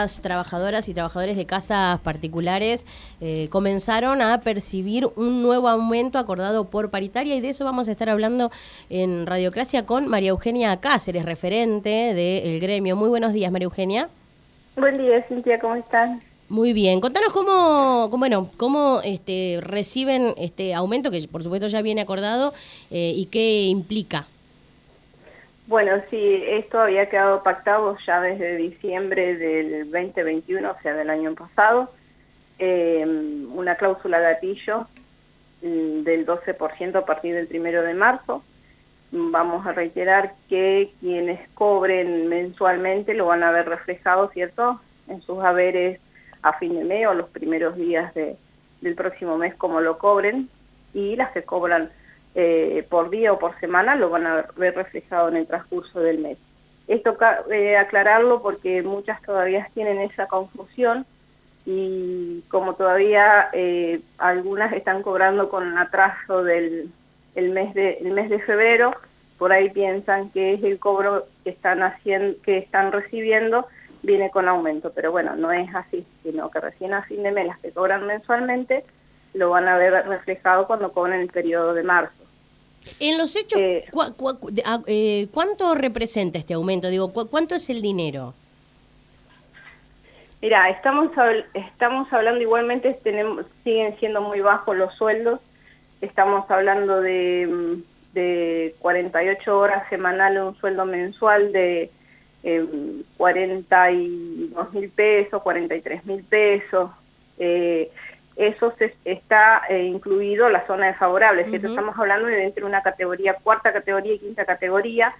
muchas trabajadoras y trabajadores de casas particulares eh, comenzaron a percibir un nuevo aumento acordado por paritaria y de eso vamos a estar hablando en Radiocracia con María Eugenia Cáceres, referente del gremio. Muy buenos días, María Eugenia. Buen día, Cintia, ¿cómo están? Muy bien, contanos cómo, cómo, bueno, cómo este, reciben este aumento, que por supuesto ya viene acordado, eh, y qué implica. Bueno, sí, esto había quedado pactado ya desde diciembre del 2021, o sea, del año pasado, em, una cláusula gatillo mm, del 12% a partir del primero de marzo. Vamos a reiterar que quienes cobren mensualmente lo van a ver reflejado, ¿cierto?, en sus haberes a fin de mes o los primeros días del próximo mes como lo cobren, y las que cobran eh, por día o por semana lo van a ver reflejado en el transcurso del mes. Esto eh, aclararlo porque muchas todavía tienen esa confusión y como todavía eh, algunas están cobrando con atraso del el mes de el mes de febrero, por ahí piensan que es el cobro que están haciendo que están recibiendo viene con aumento, pero bueno, no es así, sino que recién a fin de mes las que cobran mensualmente lo van a ver reflejado cuando cobren el periodo de marzo. En los hechos, eh, ah, eh, ¿cuánto representa este aumento? Digo, ¿cuánto es el dinero? Mira, estamos, estamos hablando igualmente, tenemos, siguen siendo muy bajos los sueldos, estamos hablando de, mm, de 48 horas semanales, un sueldo mensual de eh, 42 mil pesos, 43 mil pesos, eh, eso se, está eh, incluido la zona desfavorable, uh estamos hablando de entre una categoría, cuarta categoría y quinta categoría,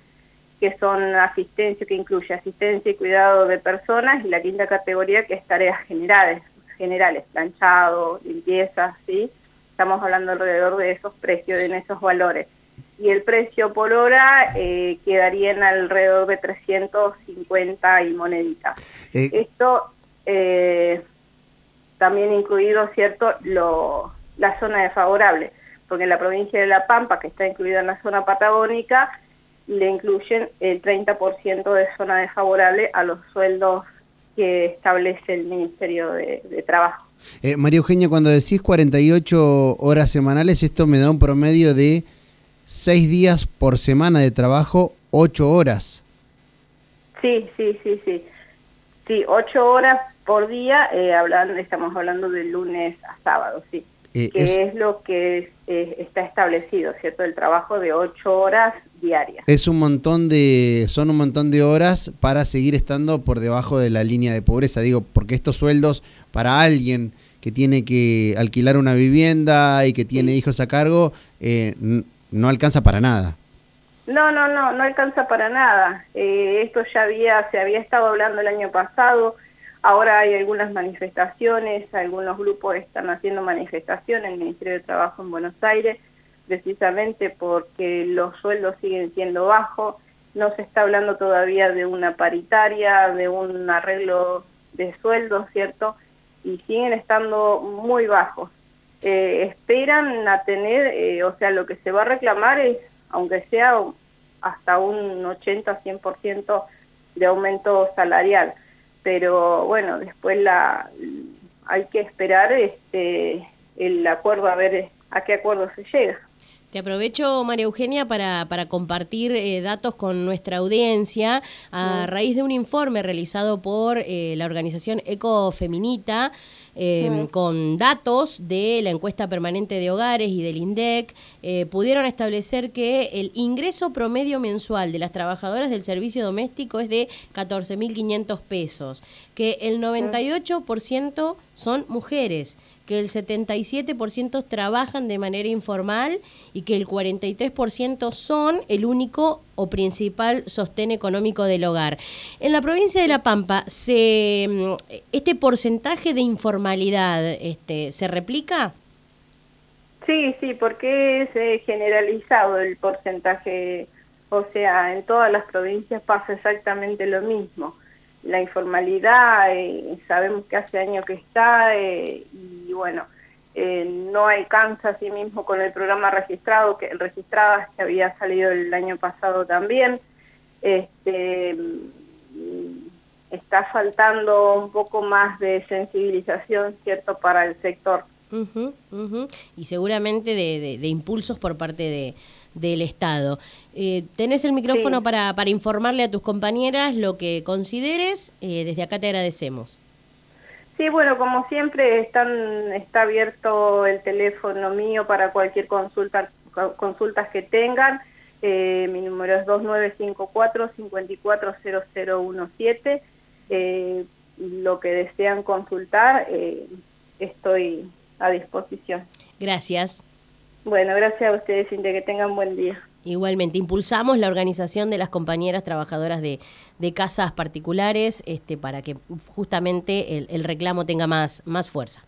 que son asistencia, que incluye asistencia y cuidado de personas, y la quinta categoría que es tareas generales, generales, planchado, limpieza, ¿sí? Estamos hablando alrededor de esos precios, en esos valores. Y el precio por hora eh, quedaría en alrededor de 350 y moneditas. Eh, Esto... Eh, también incluido, ¿cierto?, lo, la zona desfavorable, porque en la provincia de La Pampa, que está incluida en la zona patagónica, le incluyen el 30% de zona desfavorable a los sueldos que establece el Ministerio de, Trabajo. Eh, María Eugenia, cuando decís 48 horas semanales, esto me da un promedio de 6 días por semana de trabajo, 8 horas. Sí, sí, sí, sí. Sí, 8 horas por día, eh, hablando, estamos hablando de lunes a sábado, sí. Eh, que es, lo que está establecido, ¿cierto? El trabajo de ocho horas diarias. Es un montón de, son un montón de horas para seguir estando por debajo de la línea de pobreza, digo, porque estos sueldos para alguien que tiene que alquilar una vivienda y que tiene hijos a cargo, eh, no alcanza para nada. No, no, no, no alcanza para nada. esto ya había, se había estado hablando el año pasado, Ahora hay algunas manifestaciones, algunos grupos están haciendo manifestaciones en el Ministerio de Trabajo en Buenos Aires, precisamente porque los sueldos siguen siendo bajos, no se está hablando todavía de una paritaria, de un arreglo de sueldos, ¿cierto? Y siguen estando muy bajos. Eh, esperan a tener, eh, o sea, lo que se va a reclamar es, aunque sea hasta un 80-100% de aumento salarial pero bueno, después la hay que esperar este el acuerdo a ver a qué acuerdo se llega. Te aprovecho, María Eugenia, para, para compartir eh, datos con nuestra audiencia a raíz de un informe realizado por eh, la organización Ecofeminita eh, con datos de la encuesta permanente de hogares y del INDEC, eh, pudieron establecer que el ingreso promedio mensual de las trabajadoras del servicio doméstico es de 14.500 pesos, que el 98% son mujeres que el 77% trabajan de manera informal y que el 43% son el único o principal sostén económico del hogar. En la provincia de La Pampa, se, mm, ¿este porcentaje de informalidad este, se replica? Sí, sí, porque es eh, generalizado el porcentaje, o sea, en todas las provincias pasa exactamente lo mismo la informalidad, eh, sabemos que hace años que está eh, y bueno, eh, no alcanza a sí mismo con el programa registrado, que el registrado que había salido el año pasado también. Este, está faltando un poco más de sensibilización, ¿cierto?, para el sector. Y seguramente de, impulsos por parte de, del Estado. Eh, tenés el micrófono para, para informarle a tus compañeras lo que consideres. Eh, desde acá te agradecemos. Sí, bueno, como siempre están, está abierto el teléfono mío para cualquier consulta, consultas que tengan. Eh, mi número es 2954-540017. Eh, lo que desean consultar, eh, estoy a disposición. Gracias. Bueno, gracias a ustedes, Cintia, que tengan buen día. Igualmente, impulsamos la organización de las compañeras trabajadoras de, de casas particulares este, para que justamente el, el reclamo tenga más, más fuerza.